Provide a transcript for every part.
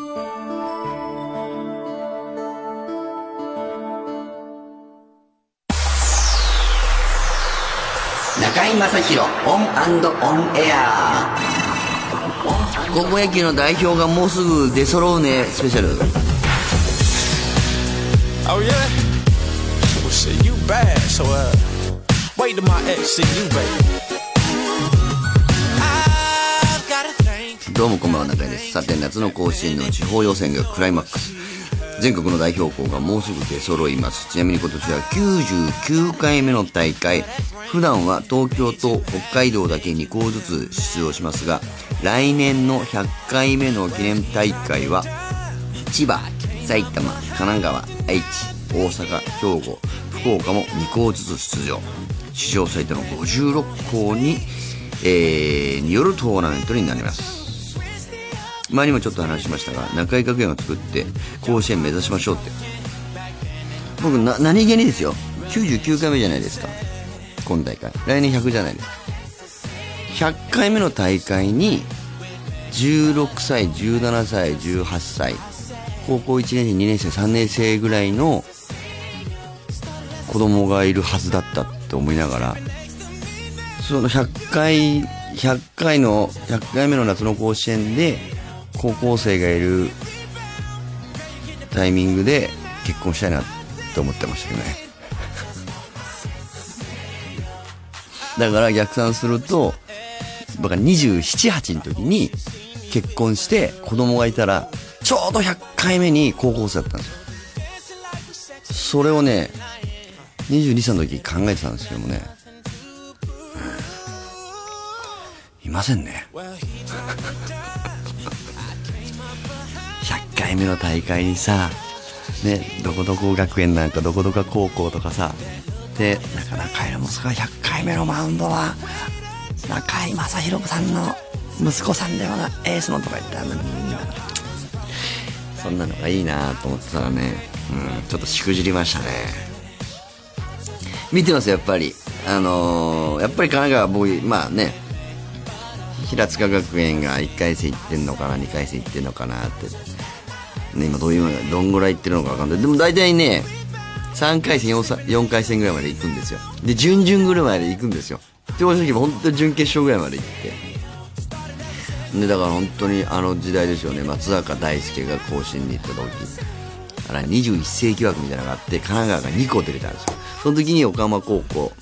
中井正広オンオンエア高校野球の代表がもうすぐ出揃うねスペシャル Oh yeah? Well shit, you bad, so uh wait till my ex see you, baby. どうもこんばんは中井です。さて夏の甲子園の地方予選がクライマックス。全国の代表校がもうすぐ出揃います。ちなみに今年は99回目の大会。普段は東京と北海道だけ2校ずつ出場しますが来年の100回目の記念大会は千葉埼玉神奈川愛知大阪兵庫福岡も2校ずつ出場。史上最多の56校に、えーによるトーナメントになります。前にもちょっと話しましたが中井学園を作って甲子園目指しましょうって。僕な何気にですよ。99回目じゃないですか。今大会。来年100じゃないです。か100回目の大会に16歳17歳18歳高校1年生2年生3年生ぐらいの子供がいるはずだったって思いながらその100回100回の100回目の夏の甲子園で高校生がいるタイミングで結婚したいなって思ってましたけどね。だから逆算すると僕が278の時に結婚して子供がいたらちょうど100回目に高校生だったんですよ。それをね22歳の時考えてたんですけどもね。いませんね。回目の大会にさねどこどこ学園なんかどこどこ高校とかさでなか中井の息子が100回目のマウンドは中井正広さんの息子さんだよなエースのとか言ったらんそんなのがいいなと思ってたらね、うん、ちょっとしくじりましたね。見てますやっぱり。あのーやっぱり神奈川僕まあね平塚学園が1回戦行ってんのかな2回戦行ってんのかなって、ね、今どういうどんぐらい行ってるのか分かんない。でも大体ね3回戦 4, 4回戦ぐらいまで行くんですよ。で準々ぐらいまで行くんですよ。で正直本当に準決勝ぐらいまで行って。でだから本当にあの時代ですよね。松坂大輔が甲子園に行った時。あら21世紀枠みたいなのがあって神奈川が2校出れたんですよ。その時に横浜高校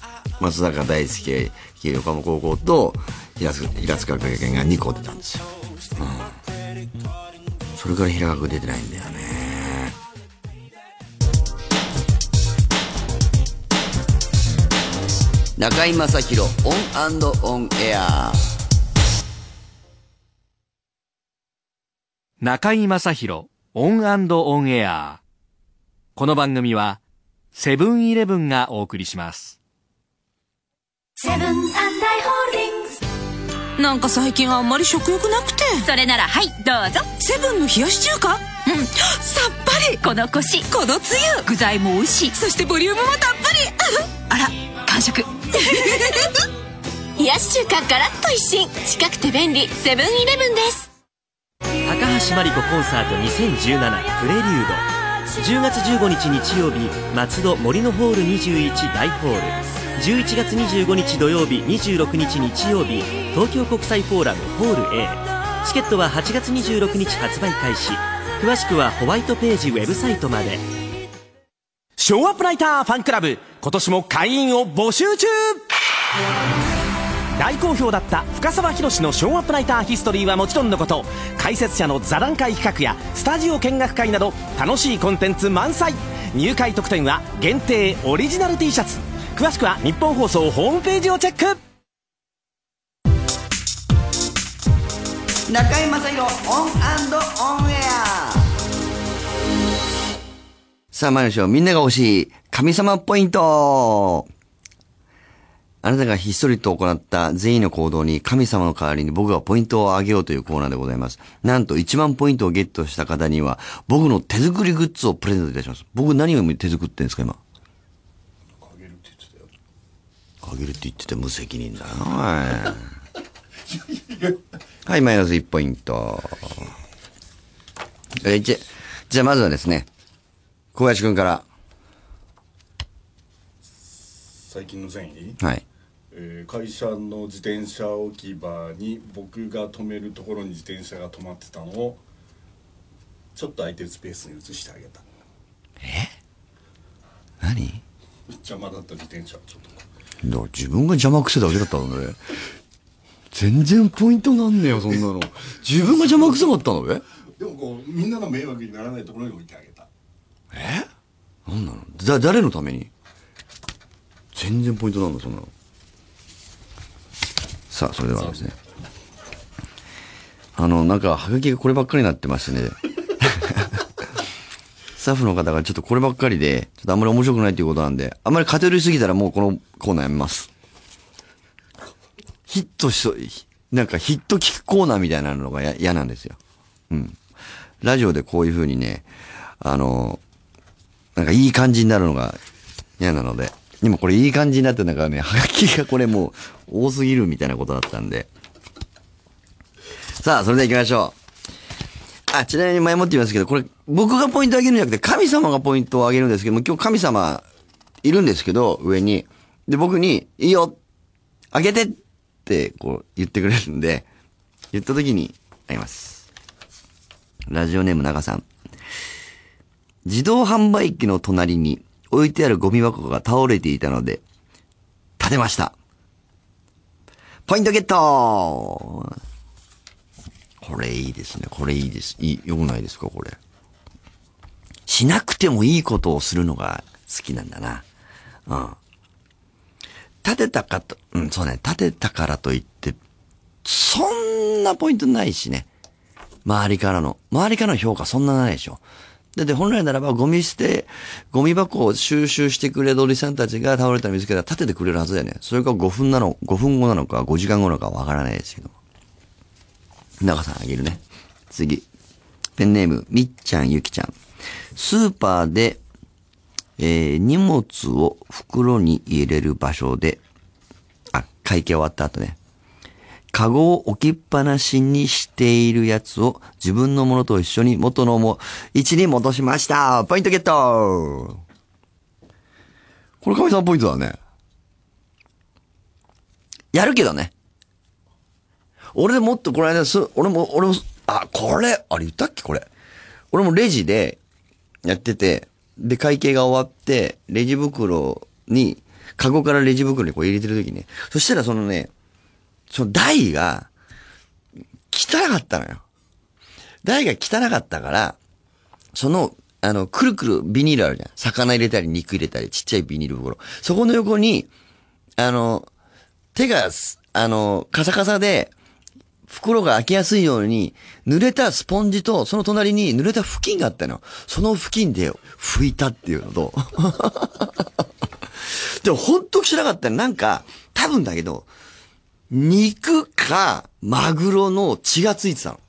松坂大輔横浜高校と平塚学園が2校出たんですよ、うん、それから平学出てないんだよね。中居正広 ON And ON Air。中居正広 ON And ON Air。この番組はセブンイレブンがお送りします。セブン&アイ・ホールディングスなんか最近あんまり食欲なくて。それならはいどうぞ。セブンの冷やし中華？うん。さっぱり。このコシ。このつゆ。具材も美味しい。そしてボリュームもたっぷり。あら完食。冷やし中華ガラッと一新。近くて便利。セブンイレブンです。高橋真理子コンサート2017プレリュード。10月15日日曜日松戸森のホール21大ホール11月25日土曜日26日日曜日東京国際フォーラムホール A チケットは8月26日発売開始。詳しくはホワイトページウェブサイトまで。ショーアップライターファンクラブ。今年も会員を募集中。大好評だった深澤宏のショーアップライターヒストリーはもちろんのこと。解説者の座談会企画やスタジオ見学会など楽しいコンテンツ満載。入会特典は限定オリジナル T シャツ。詳しくは日本放送ホームページをチェック中居正広オンオンエアさあ参りましょうみんなが欲しい神様ポイントあなたがひっそりと行った全員の行動に神様の代わりに僕がポイントをあげようというコーナーでございます。なんと1万ポイントをゲットした方には僕の手作りグッズをプレゼントいたします。僕何を手作ってんですか今。あげるって言ってたよ。あげるって言ってて無責任だなおい はい、マイナス1ポイント。えー、じゃ、じゃあまずはですね、小林くんから。最近の善意、はい。えー会社の自転車置き場に僕が止めるところに自転車が止まってたのをちょっと空いてるスペースに移してあげた何？邪魔だった自転車をちょっとこだから自分が邪魔くせだけだったのね。全然ポイントなんねえよ、そんなの。自分が邪魔くせかったのね。うでもこうみんなの迷惑にならないところに置いてあげたなんなの？だ、誰のために？全然ポイントなんだ、そんなの。さあ、それではですね。あの、なんか、はがきがこればっかりになってましてね。タッフの方がちょっとこればっかりで、ちょっとあんまり面白くないっていうことなんで、あんまり偏りすぎたらもうこのコーナーやめます。ヒットしそう、なんかヒット聞くコーナーみたいなのが嫌なんですよ。うん。ラジオでこういう風にね、あの、なんかいい感じになるのが嫌なので、今これいい感じになってんかね、はがきがこれもう多すぎるみたいなことだったんで。さあ、それでは行きましょう。あ、ちなみに前もって言いますけど、これ僕がポイントあげるんじゃなくて神様がポイントをあげるんですけども、今日神様いるんですけど、上に。で、僕に、いいよあげてって、こう言ってくれるんで、言った時にあげます。ラジオネーム長さん。自動販売機の隣に置いてあるゴミ箱が倒れていたので、立てました。ポイントゲットこれいいですね。これいいです。いい、よくないですかこれ。しなくてもいいことをするのが好きなんだな。うん。立てたかと、うん、そうね。立てたからといって、そんなポイントないしね。周りからの、周りからの評価そんなないでしょ。だって本来ならばゴミ捨て、ゴミ箱を収集してくれるおじさんたちが倒れたの見つけたら立ててくれるはずだよね。それが5分なの、5分後なのか5時間後なのかわからないですけど。長さんあげるね。次。ペンネーム、みっちゃんゆきちゃん。スーパーで、えー荷物を袋に入れる場所で、あ、会計終わった後ね。カゴを置きっぱなしにしているやつを自分のものと一緒に元のも位置に戻しましたポイントゲットこれ神さんポイントだね。やるけどね。俺でもっとこの間す、俺も、俺も、あ、これ、あれ言ったっけこれ。俺もレジでやってて、で、会計が終わって、レジ袋に、カゴからレジ袋にこう入れてる時ね。そしたらそのね、その台が、汚かったのよ。台が汚かったから、その、あの、くるくるビニールあるじゃん。魚入れたり肉入れたり、ちっちゃいビニール袋。そこの横に、あの、手が、あの、カサカサで、袋が開けやすいように、濡れたスポンジと、その隣に濡れた布巾があったの。その布巾で拭いたっていうのと。でもほんとしなかった。なんか、多分だけど、肉かマグロの血がついてたの。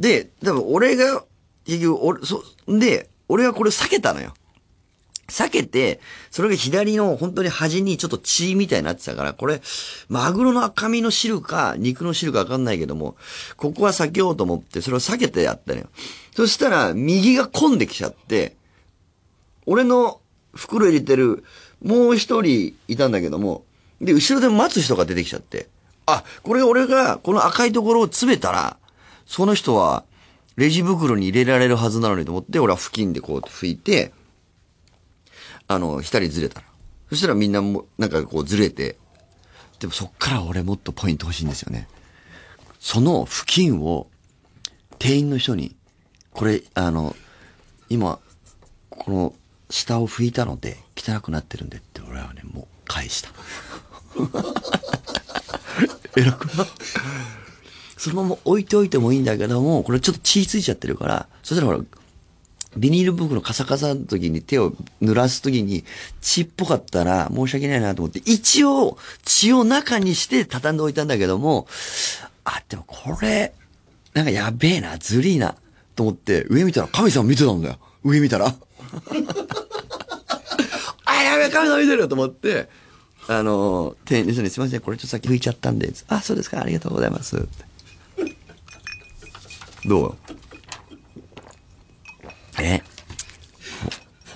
で、多分俺が、結局、俺、そ、で、俺はこれ避けたのよ。避けて、それが左の本当に端にちょっと血みたいになってたから、これ、マグロの赤身の汁か、肉の汁かわかんないけども、ここは避けようと思って、それを避けてやったのよ。そしたら、右が混んできちゃって、俺の袋入れてる、もう一人いたんだけども、で、後ろで待つ人が出てきちゃって、あ、これ俺がこの赤いところを詰めたら、その人は、レジ袋に入れられるはずなのにと思って、俺は布巾でこう拭いて、あの、一人ずれたの。そしたらみんなも、なんかこうずれて、でもそっから俺もっとポイント欲しいんですよね。その布巾を、店員の人に、これ、あの、今、この、下を拭いたので、汚くなってるんでって俺はね、もう返した。偉くなそのまま置いておいてもいいんだけども、これちょっと血ついちゃってるから、そしたらほら、ビニール袋カサカサの時に手を濡らす時に血っぽかったら申し訳ないなと思って、一応血を中にして畳んでおいたんだけども、あ、でもこれ、なんかやべえな、ずりーな、と思って、上見たら神様見てたんだよ。上見たら。あ、やべえ、神様見てるよと思って、あの、店員の人にすいません、これちょっと先拭いちゃったんで、あ、そうですか、ありがとうございます。どう？え？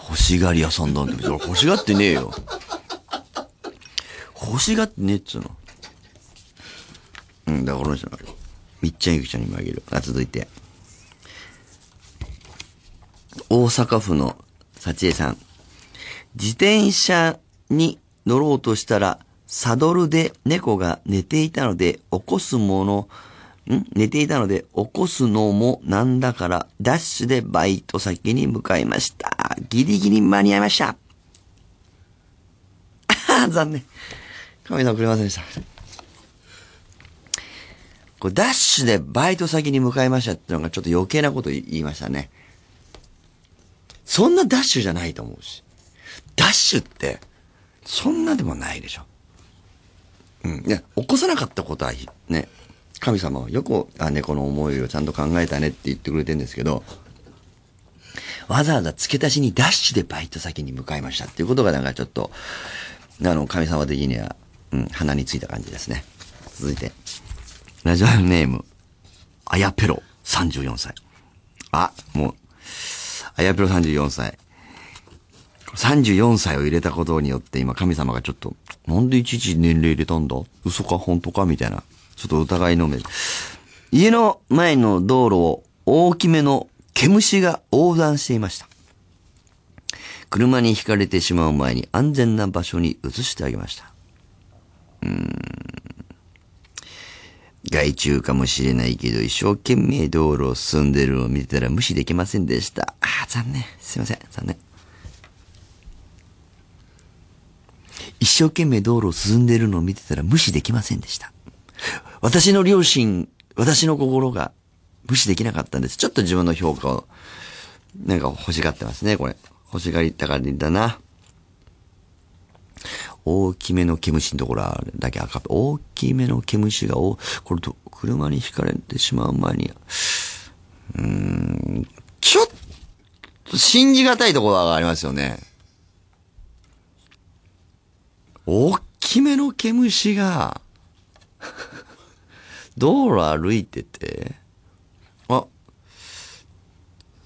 欲しがり屋さんだって別に欲しがってねえよ。欲しがってねえっつうの。うん、だからこの人のみっちゃんゆきちゃんにもあげる。あ、続いて。大阪府の幸恵さん。自転車に乗ろうとしたら、サドルで猫が寝ていたので、起こすもの、ん？寝ていたので、起こすのもなんだから、ダッシュでバイト先に向かいました。ギリギリ間に合いました。あ、残念。神さんくれませんでした。これダッシュでバイト先に向かいましたってのがちょっと余計なこと言いましたね。そんなダッシュじゃないと思うし。ダッシュって、そんなでもないでしょ。うん。いや、起こさなかったことは、ね、神様はよく、あ、猫の思いをちゃんと考えたねって言ってくれてるんですけど、わざわざ付け足しにダッシュでバイト先に向かいましたっていうことがなんかちょっと、あの、神様的には、うん、鼻についた感じですね。続いて、ラジオネーム、あやぺろ、34歳。あ、もう、あやぺろ34歳。34歳を入れたことによって今神様がちょっと、なんでいちいち年齢入れたんだ？嘘か？本当か？みたいな。ちょっと疑いの目。家の前の道路を大きめの毛虫が横断していました。車にひかれてしまう前に安全な場所に移してあげました。うーん。害虫かもしれないけど、一生懸命道路を進んでるのを見てたら無視できませんでした。ああ、残念。すいません。残念。一生懸命道路を進んでるのを見てたら無視できませんでした。私の両親、私の心が無視できなかったんです。ちょっと自分の評価を、なんか欲しがってますね、これ。欲しがりたがりだな。大きめの毛虫のところはだけ赤っ。大きめの毛虫がお、これと、車にひかれてしまう前に、うーん、ちょっと信じがたいところがありますよね。大きめの毛虫が、道路歩いてて、あ、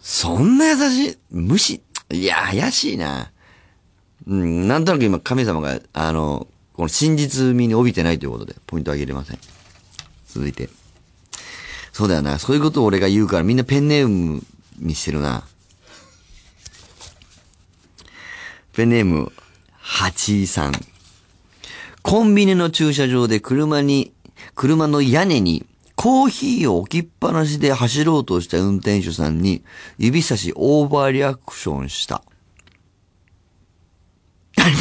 そんな優しい、虫、いや、怪しいな。うん、なんとなく今神様が、あの、この真実味に帯びてないということで、ポイントあげれません。続いて。そうだよな。そういうことを俺が言うからみんなペンネームにしてるな。ペンネーム、八井さん。コンビニの駐車場で車に、車の屋根にコーヒーを置きっぱなしで走ろうとした運転手さんに指差しオーバーリアクションした。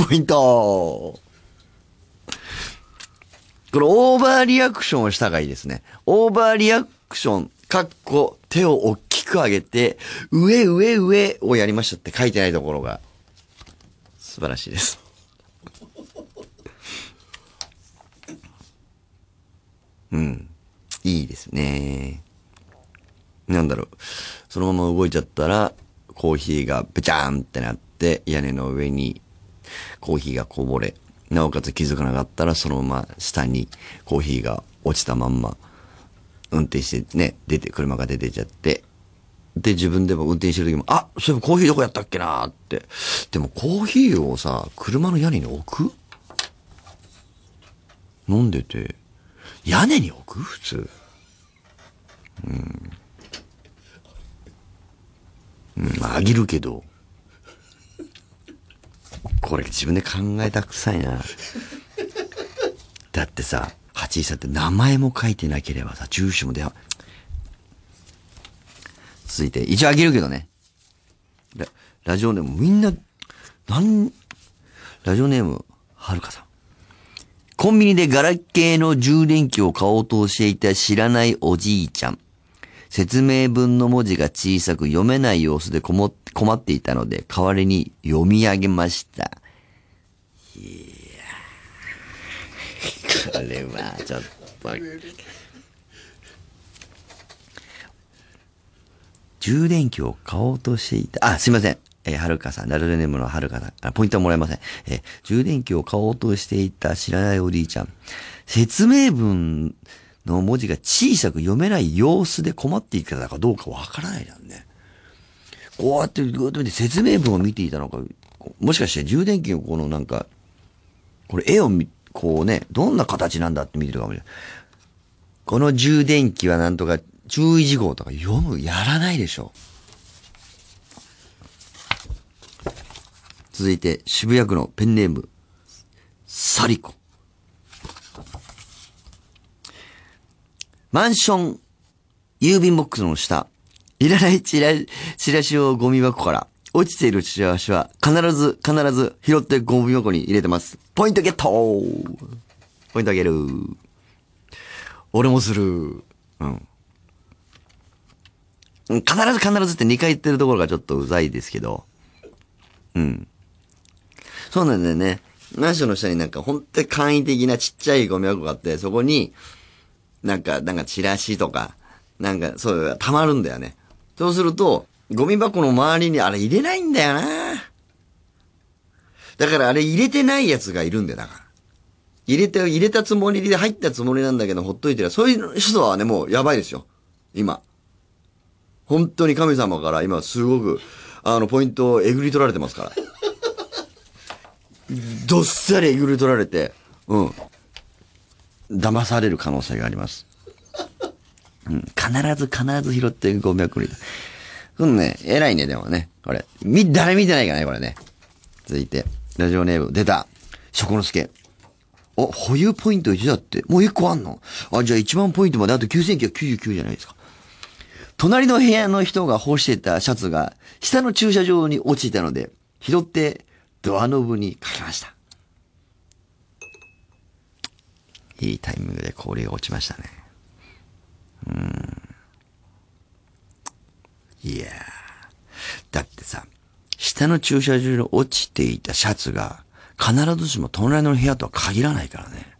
ポイントこれオーバーリアクションをしたがいいですね。オーバーリアクション、かっこ手を大きく上げて、上上上をやりましたって書いてないところが素晴らしいです。うん。いいですね。なんだろう。そのまま動いちゃったら、コーヒーがペチャーンってなって、屋根の上にコーヒーがこぼれ、なおかつ気づかなかったら、そのまま下にコーヒーが落ちたまんま、運転してね、出て、車が出てちゃって、で、自分でも運転してる時も、あそういえばコーヒーどこやったっけなーって。でもコーヒーをさ、車の屋根に置く？飲んでて、屋根に置く？普通。うん。うん、まあ、あげるけど。これ自分で考えたくさいな。だってさ、八井さんって名前も書いてなければさ、住所も電話。続いて、一応あげるけどね。ララジオネーム、みんな、なん、ラジオネーム、はるかさん。コンビニでガラケーの充電器を買おうとしていた知らないおじいちゃん。説明文の文字が小さく読めない様子で困っていたので、代わりに読み上げました。いやこれはちょっと。充電器を買おうとしていた。あ、すいません。えーはるかさん、ラルネームのはるかさん。あポイントはもらえません。えー充電器を買おうとしていた知らないおじいちゃん。説明文の文字が小さく読めない様子で困っていたかどうかわからないじゃんね。こうやってぐーっと見て説明文を見ていたのか、もしかして充電器のこのなんか、これ絵を見、こうね、どんな形なんだって見てるかもしれない。この充電器はなんとか注意事項とか読む、やらないでしょ。続いて、渋谷区のペンネーム、サリコ。マンション、郵便ボックスの下、いらないチラチラシをゴミ箱から、落ちているチラシは必ず、必ず拾ってゴミ箱に入れてます。ポイントゲットポイントあげる。俺もする。うん。必ず必ずって2回言ってるところがちょっとうざいですけど。うん。そうなんだよね。マンションの下になんか本当に簡易的なちっちゃいゴミ箱があって、そこに、なんか、なんかチラシとか、なんかそういう、溜まるんだよね。そうすると、ゴミ箱の周りにあれ入れないんだよなだからあれ入れてないやつがいるんだよ、だから。入れて、入れたつもりで入ったつもりなんだけど、ほっといてる。そういう人はね、もうやばいですよ。今。本当に神様から今すごく、あの、ポイントをえぐり取られてますから。どっさりえぐり取られて、うん。騙される可能性があります。うん。必ず必ず拾ってゴミ箱に。うんね、偉いね、でもね。これ。み、誰見てないかね、これね。続いて、ラジオネーム、出た。食之助。お、保有ポイント1だって。もう1個あんの？あ、じゃあ1万ポイントまであと9999じゃないですか。隣の部屋の人が干してたシャツが、下の駐車場に落ちたので、拾って、ドアノブにかけました。いいタイミングで氷が落ちましたね。うん。いやー。だってさ、下の駐車場に落ちていたシャツが、必ずしも隣の部屋とは限らないからね。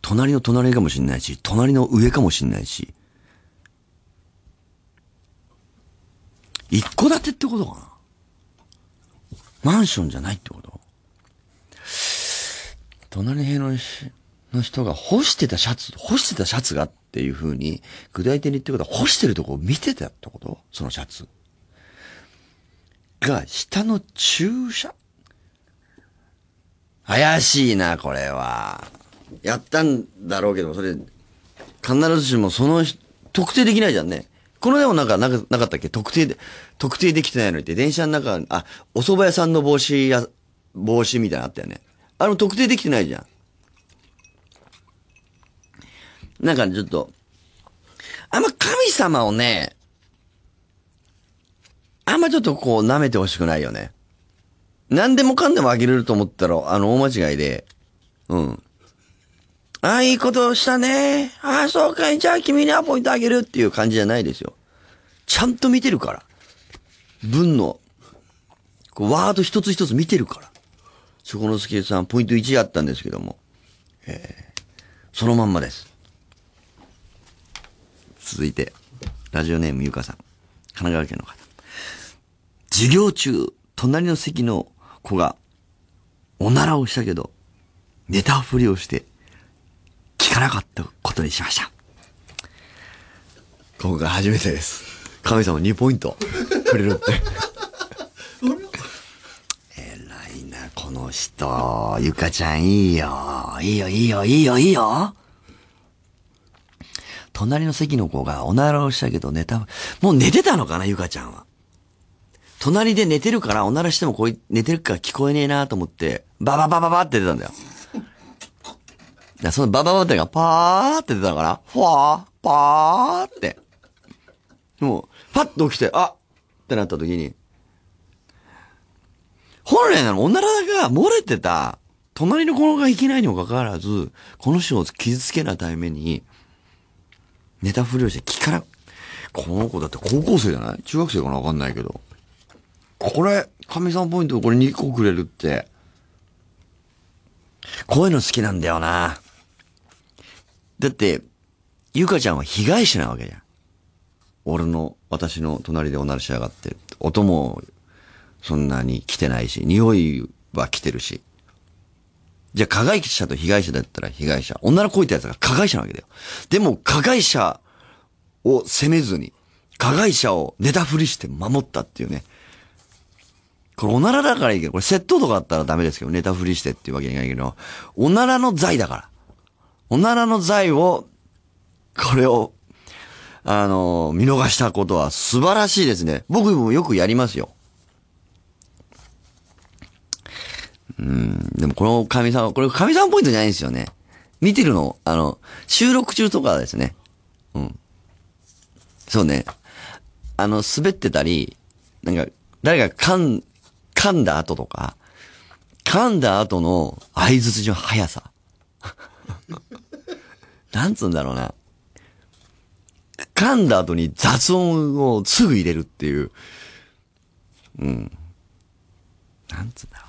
隣の隣かもしんないし、隣の上かもしんないし。一戸建てってことかなマンションじゃないってこと？隣の部屋の人が干してたシャツ、干してたシャツがっていう風に、具体的に言ってことは干してるとこを見てたってこと？そのシャツ。が、下の駐車？怪しいな、これは。やったんだろうけど、それ、必ずしもその、特定できないじゃんね。このでもなんか、なかったっけ？特定で、特定できてないのにって、電車の中、あ、お蕎麦屋さんの帽子や、帽子みたいなのあったよね。あの、特定できてないじゃん。なんかちょっと、あんま神様をね、あんまちょっとこう舐めてほしくないよね。何でもかんでもあげれると思ったら、あの、大間違いで、うん。ああ、いいことをしたね。ああ、そうかい。じゃあ君にはポイントあげるっていう感じじゃないですよ。ちゃんと見てるから。文の、こうワード一つ一つ見てるから。そこのすけさん、ポイント1あったんですけども、えー、そのまんまです。続いて、ラジオネームゆかさん。神奈川県の方。授業中、隣の席の子が、おならをしたけど、寝たふりをして、聞かなかったことにしました。今回初めてです。神様2ポイントくれるって。偉いな、この人。ゆかちゃんいいよ。いいよ、いいよ、いいよ、いいよ。隣の席の子がおならをしたけど寝た、もう寝てたのかな、ゆかちゃんは。隣で寝てるから、おならしてもこい寝てるから聞こえねえなと思って、バババババって出たんだよ。だそのバババってがパーって出たかなファー、パーって。もう、パッと起きて、あってなった時に、本来ならおならが漏れてた、隣の子がいけないにもかかわらず、この人を傷つけないために、寝たふりをして聞かな、この子だって高校生じゃない？中学生かな？わかんないけど。これ、神様ポイントこれ2個くれるって。こういうの好きなんだよな。だって、ゆかちゃんは被害者なわけじゃん。俺の、私の隣でおならしやがって。音も、そんなに来てないし、匂いは来てるし。じゃあ加害者と被害者だったら被害者。女の子いたやつが加害者なわけだよ。でも加害者を責めずに、加害者をネタ振りして守ったっていうね。これおならだからいいけど、これ窃盗とかだったらダメですけど、ネタ振りしてっていうわけにはいかないけど、おならの罪だから。おならの罪を、これを、あの、見逃したことは素晴らしいですね。僕もよくやりますよ。うん、でもこの神様、これ神様ポイントじゃないんですよね。見てるの、あの、収録中とかですね。うん。そうね。あの、滑ってたり、なんか、誰が噛ん、噛んだ後とか、噛んだ後の合図の速さ。なんつうんだろうな。噛んだ後に雑音をすぐ入れるっていう。うん。なんつうんだろ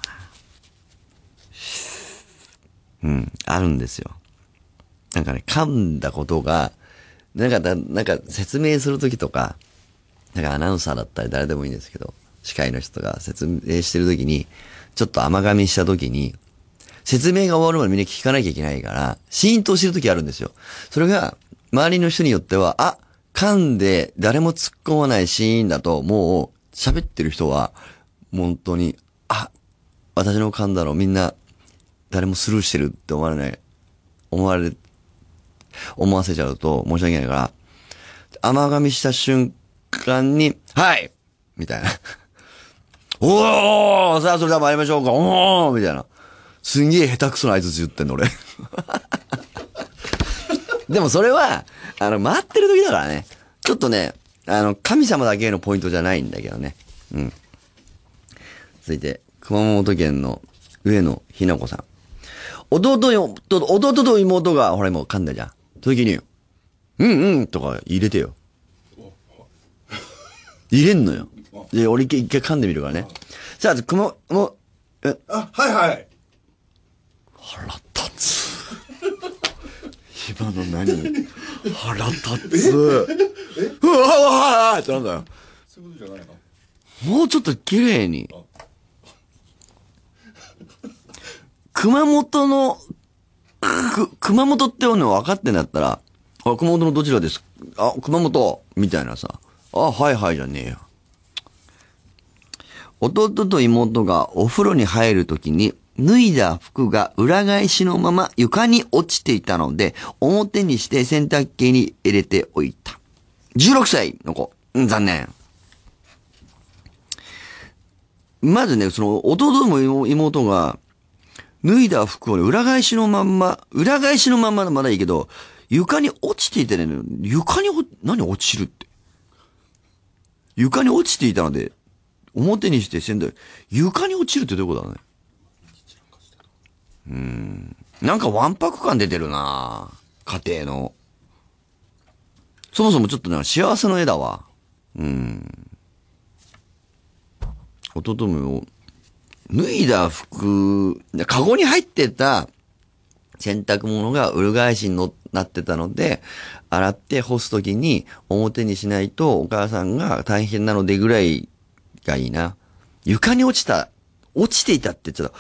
うな。うん、あるんですよ。なんかね、噛んだことが、なんかだ、なんか説明するときとか、なんかアナウンサーだったり誰でもいいんですけど、司会の人が説明してるときに、ちょっと甘噛みしたときに、説明が終わるまでみんな聞かなきゃいけないから、シーンとしてるときあるんですよ。それが、周りの人によっては、あ、噛んで誰も突っ込まないシーンだと、もう、喋ってる人は、本当に、あ、私の噛んだのみんな、誰もスルーしてるって思われない、思われ、思わせちゃうと申し訳ないから、甘噛みした瞬間に、はいみたいな。おーさあ、それでは参りましょうか。おーみたいな。すんげえ下手くそな合図言ってんの、俺。でもそれは、あの、待ってる時だからね。ちょっとね、あの、神様だけのポイントじゃないんだけどね。うん。続いて、熊本県の上野ひな子さん。弟よ、弟と妹が、ほら今噛んだじゃん。時に、うんうんとか入れてよ。入れんのよ。で、俺一回一回噛んでみるからね。さあ、熊、もう、え、あはいはい腹立つ。今の何？腹立つ。うわうわうわってなんだよ。そういうことじゃないのもうちょっと綺麗に。熊本の、く、熊本っての分かってんだったら、あ、熊本のどちらですあ、熊本みたいなさ。あ、はいはいじゃねえよ。弟と妹がお風呂に入るときに、脱いだ服が裏返しのまま床に落ちていたので、表にして洗濯機に入れておいた。16歳の子。残念。まずね、その、弟も妹が、脱いだ服をね、裏返しのまんま、裏返しのまんままだいいけど、床に落ちていてね、床に、何落ちるって。床に落ちていたので、表にして洗濯、床に落ちるってどういうことだね。うん。なんかわんぱく感出てるな家庭の。そもそもちょっとね、幸せの絵だわ。うん。弟も、脱いだ服、カゴに入ってた洗濯物が裏返しになってたので、洗って干すときに表にしないとお母さんが大変なのでぐらいがいいな。床に落ちた、落ちていたってちょっと、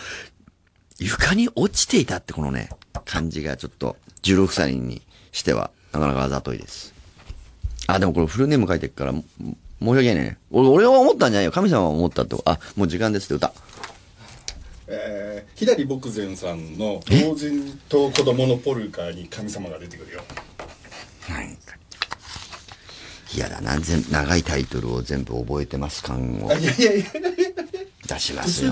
床に落ちていたってこのね、感じがちょっと16歳にしてはなかなかあざといです。あ、でもこれフルネーム書いてるから、も申し訳ないね。俺、俺が思ったんじゃないよ。神様が思ったって。あ、もう時間ですって歌。えー、左牧前さんの老人と子供のポルカーに神様が出てくるよなんか。嫌だな。全長いタイトルを全部覚えてます感をあいやいやいや出しま途すよ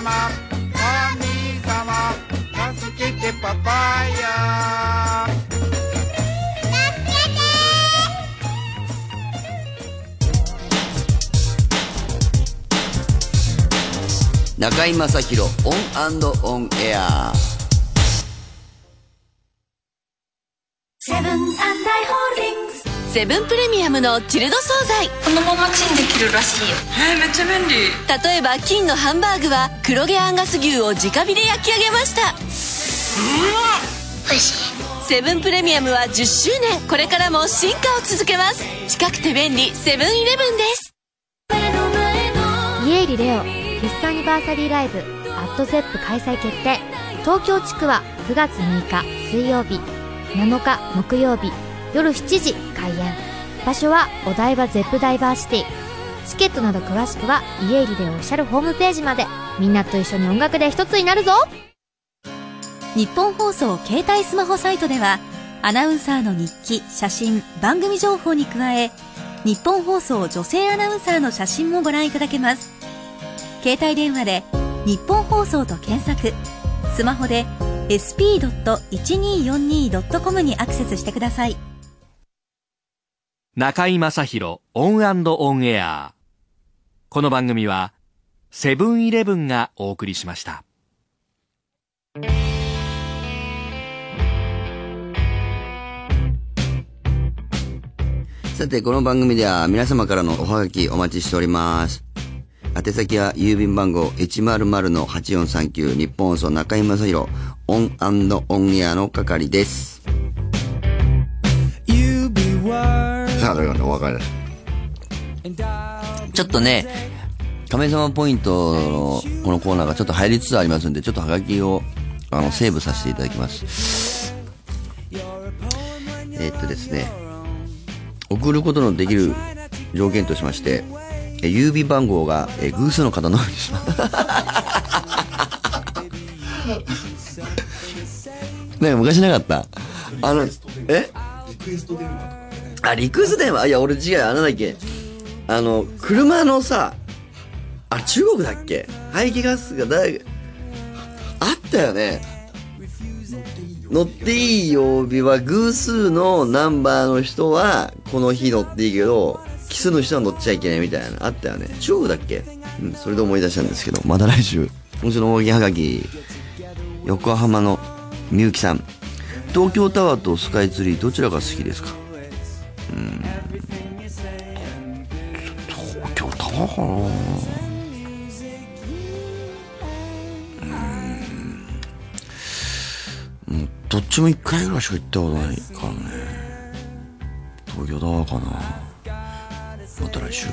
様神様けてパパイヤ。中居正広オンオンエア。セブンアイ・ホールセブンプレミアムのチルド惣菜。このままチンできるらしいよ。えめっちゃ便利。例えば金のハンバーグは黒毛アンガス牛を直火で焼き上げました。うん。おいしい。セブンプレミアムは10周年。これからも進化を続けます。近くて便利。セブンイレブンです。家入レオフィスアニバーサリーライブ。アットゼップ開催決定。東京地区は9月6日水曜日。7日木曜日夜7時開演。場所はお台場ゼップダイバーシティ。チケットなど詳しくは家入レオオフィシャルホームページまで。みんなと一緒に音楽で一つになるぞ。日本放送携帯スマホサイトではアナウンサーの日記写真番組情報に加え日本放送女性アナウンサーの写真もご覧いただけます。携帯電話で「日本放送」と検索。スマホで sp.1242.com にアクセスしてください。中居正広 ON & ON AIR この番組はセブンイレブンがお送りしましたさて、この番組では皆様からのおはがきお待ちしております。宛先は郵便番号100-8439ニッポン放送中居正広 ON & ON AIR の係です。さあ、ということでお別れです。ちょっとね、亀様ポイントのこのコーナーがちょっと入りつつありますんで、ちょっとはがきをあのセーブさせていただきます。えーっとですね、送ることのできる条件としまして、え郵便番号が、え偶数の方のみにします。なんか昔なかった？あの、え？リクエスト電話あ、リクスト電話いや、俺違う、あなんだっけ。あの、車のさ、あ、中国だっけ？排気ガスがだいあったよね。乗っていい曜日は偶数のナンバーの人はこの日乗っていいけど、奇数の人は乗っちゃいけないみたいな。あったよね。中国だっけ？うん、それで思い出したんですけど、また来週。今週の大きはがき、横浜のみゆきさん。東京タワーとスカイツリーどちらが好きですか？東京タワーかなうん。どっちも一回ぐらいしか行ったことないからね。東京タワーかなまた来週。